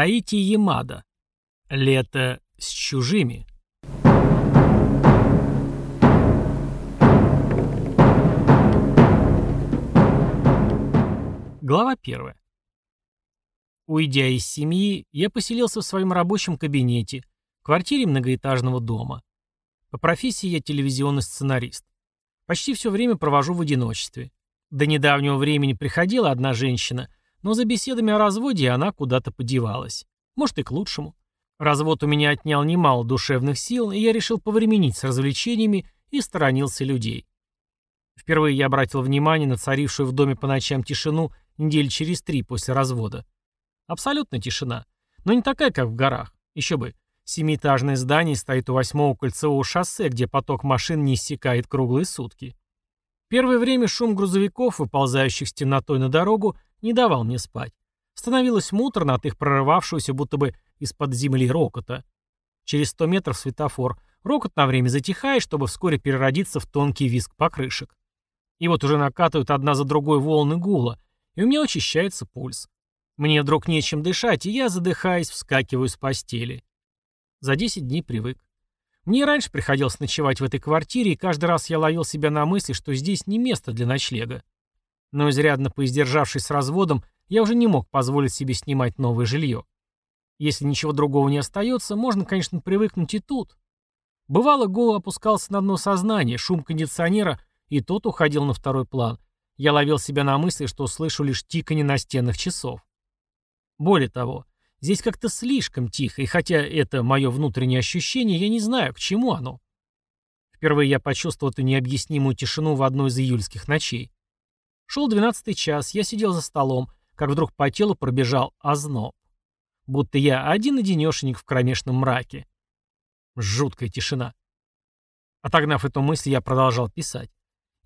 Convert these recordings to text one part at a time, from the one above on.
Таити Ямада. Лето с чужими. Глава первая. Уйдя из семьи, я поселился в своем рабочем кабинете, квартире многоэтажного дома. По профессии я телевизионный сценарист. Почти все время провожу в одиночестве. До недавнего времени приходила одна женщина, но за беседами о разводе она куда-то подевалась. Может и к лучшему. Развод у меня отнял немало душевных сил, и я решил повременить с развлечениями и сторонился людей. Впервые я обратил внимание на царившую в доме по ночам тишину недели через три после развода. Абсолютно тишина. Но не такая, как в горах. Еще бы. Семиэтажное здание стоит у восьмого кольцевого шоссе, где поток машин не иссякает круглые сутки. Первое время шум грузовиков, выползающих с темнотой на дорогу, не давал мне спать. Становилось муторно от их прорывавшегося будто бы из-под земли рокота. Через сто метров светофор. Рокот на время затихает, чтобы вскоре переродиться в тонкий визг покрышек. И вот уже накатывают одна за другой волны гула, и у меня учащается пульс. Мне вдруг нечем дышать, и я, задыхаясь, вскакиваю с постели. За 10 дней привык. Мне раньше приходилось ночевать в этой квартире, и каждый раз я ловил себя на мысли, что здесь не место для ночлега. Но изрядно поиздержавшись с разводом, я уже не мог позволить себе снимать новое жилье. Если ничего другого не остается, можно, конечно, привыкнуть и тут. Бывало, голову опускался на дно сознания, шум кондиционера, и тот уходил на второй план. Я ловил себя на мысли, что слышу лишь тиканье настенных часов. Более того, здесь как-то слишком тихо, и хотя это мое внутреннее ощущение, я не знаю, к чему оно. Впервые я почувствовал эту необъяснимую тишину в одной из июльских ночей. Шел двенадцатый час, я сидел за столом, как вдруг по телу пробежал озноб. Будто я один-одинешенек в кромешном мраке. Жуткая тишина. Отогнав эту мысль, я продолжал писать.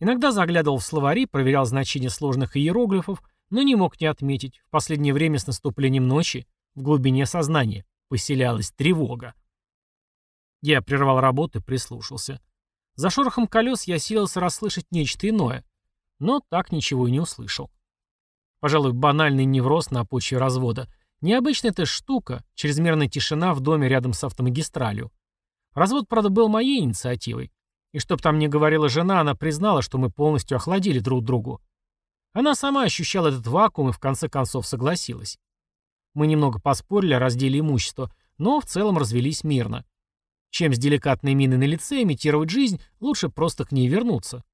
Иногда заглядывал в словари, проверял значение сложных иероглифов, но не мог не отметить, в последнее время с наступлением ночи в глубине сознания поселялась тревога. Я прервал работу и прислушался. За шорохом колес я силился расслышать нечто иное, но так ничего и не услышал. Пожалуй, банальный невроз на почве развода. Необычная эта штука, чрезмерная тишина в доме рядом с автомагистралью. Развод, правда, был моей инициативой. И чтоб там не говорила жена, она признала, что мы полностью охладили друг другу. Она сама ощущала этот вакуум и в конце концов согласилась. Мы немного поспорили о разделе имущества, но в целом развелись мирно. Чем с деликатной миной на лице имитировать жизнь, лучше просто к ней вернуться.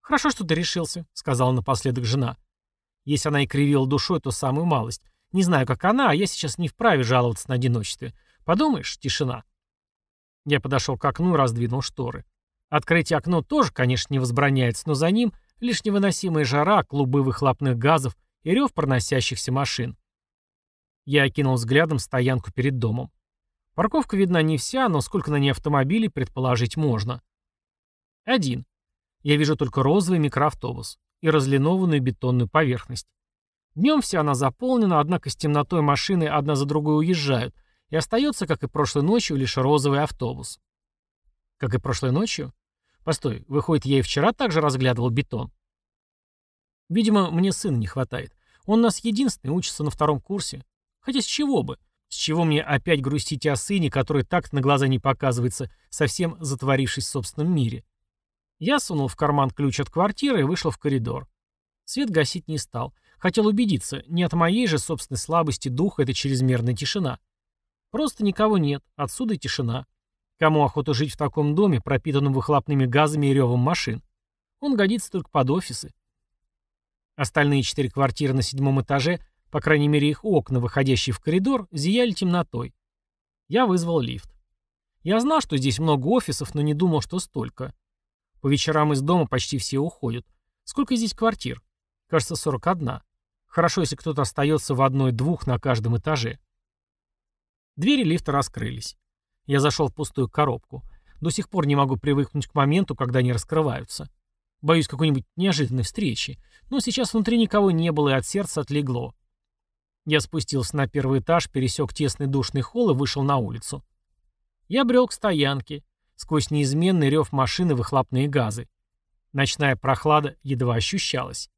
«Хорошо, что ты решился», — сказала напоследок жена. Если она и кривила душой, то самую малость. Не знаю, как она, а я сейчас не вправе жаловаться на одиночестве. Подумаешь, тишина. Я подошел к окну и раздвинул шторы. Открыть окно тоже, конечно, не возбраняется, но за ним лишь невыносимая жара, клубы выхлопных газов и рев проносящихся машин. Я окинул взглядом стоянку перед домом. Парковка видна не вся, но сколько на ней автомобилей предположить можно. Один. Я вижу только розовый микроавтобус и разлинованную бетонную поверхность. Днем вся она заполнена, однако с темнотой машины одна за другой уезжают, и остается, как и прошлой ночью, лишь розовый автобус. Как и прошлой ночью? Постой, выходит, я и вчера также разглядывал бетон. Видимо, мне сына не хватает. Он у нас единственный, учится на втором курсе. Хотя с чего бы? С чего мне опять грустить о сыне, который так на глаза не показывается, совсем затворившись в собственном мире? Я сунул в карман ключ от квартиры и вышел в коридор. Свет гасить не стал. Хотел убедиться, не от моей же собственной слабости духа это чрезмерная тишина. Просто никого нет, отсюда тишина. Кому охота жить в таком доме, пропитанном выхлопными газами и ревом машин? Он годится только под офисы. Остальные четыре квартиры на седьмом этаже, по крайней мере их окна, выходящие в коридор, зияли темнотой. Я вызвал лифт. Я знал, что здесь много офисов, но не думал, что столько. По вечерам из дома почти все уходят. Сколько здесь квартир? Кажется, 41. Хорошо, если кто-то остается в одной-двух на каждом этаже. Двери лифта раскрылись. Я зашел в пустую коробку. До сих пор не могу привыкнуть к моменту, когда они раскрываются. Боюсь какой-нибудь неожиданной встречи. Но сейчас внутри никого не было, и от сердца отлегло. Я спустился на первый этаж, пересек тесный душный холл и вышел на улицу. Я брел к стоянке сквозь неизменный рев машины выхлопные газы. Ночная прохлада едва ощущалась.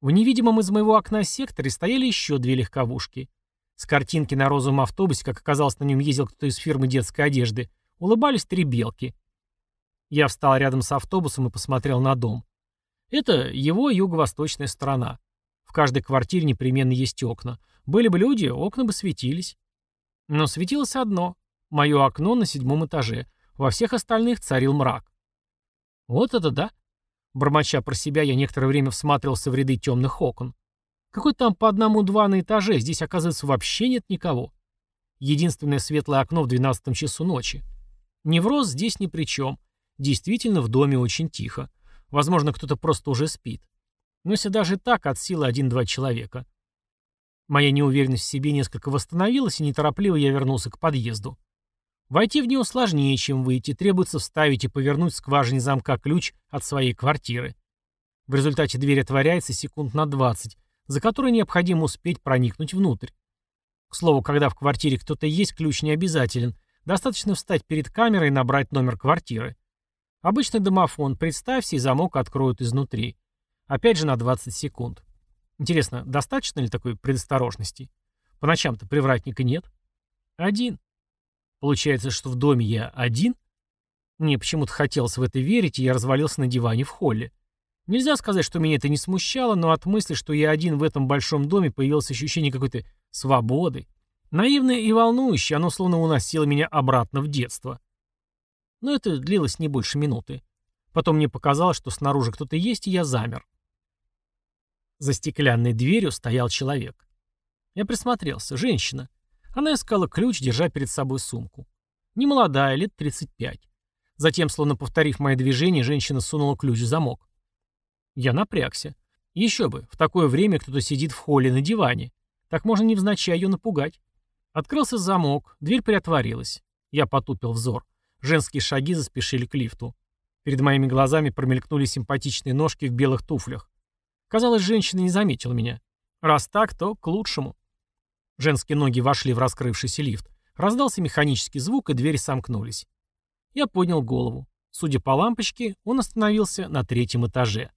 В невидимом из моего окна секторе стояли еще две легковушки. С картинки на розовом автобусе, как оказалось, на нем ездил кто-то из фирмы детской одежды, улыбались три белки. Я встал рядом с автобусом и посмотрел на дом. Это его юго-восточная сторона. В каждой квартире непременно есть окна. Были бы люди, окна бы светились. Но светилось одно — мое окно на седьмом этаже. Во всех остальных царил мрак. Вот это да. Бормоча про себя, я некоторое время всматривался в ряды темных окон. Какой там по одному-два на этаже, здесь, оказывается, вообще нет никого. Единственное светлое окно в двенадцатом часу ночи. Невроз здесь ни при чем. Действительно, в доме очень тихо. Возможно, кто-то просто уже спит. Но если даже так, от силы один-два человека. Моя неуверенность в себе несколько восстановилась, и неторопливо я вернулся к подъезду. Войти в него сложнее, чем выйти, требуется вставить и повернуть в скважине замка ключ от своей квартиры. В результате дверь отворяется секунд на 20, за которые необходимо успеть проникнуть внутрь. К слову, когда в квартире кто-то есть, ключ не обязателен. Достаточно встать перед камерой и набрать номер квартиры. Обычный домофон, представься, и замок откроют изнутри. Опять же на 20 секунд. Интересно, достаточно ли такой предосторожности? По ночам-то привратника нет. Один. Получается, что в доме я один? Мне почему-то хотелось в это верить, и я развалился на диване в холле. Нельзя сказать, что меня это не смущало, но от мысли, что я один в этом большом доме, появилось ощущение какой-то свободы. Наивное и волнующее, оно словно уносило меня обратно в детство. Но это длилось не больше минуты. Потом мне показалось, что снаружи кто-то есть, и я замер. За стеклянной дверью стоял человек. Я присмотрелся. Женщина. Она искала ключ, держа перед собой сумку. Немолодая, лет 35. Затем, словно повторив мои движения, женщина сунула ключ в замок. Я напрягся. Еще бы, в такое время кто-то сидит в холле на диване. Так можно невзначай ее напугать. Открылся замок, дверь приотворилась. Я потупил взор. Женские шаги заспешили к лифту. Перед моими глазами промелькнули симпатичные ножки в белых туфлях. Казалось, женщина не заметила меня. Раз так, то к лучшему. Женские ноги вошли в раскрывшийся лифт. Раздался механический звук, и двери сомкнулись. Я поднял голову. Судя по лампочке, он остановился на третьем этаже.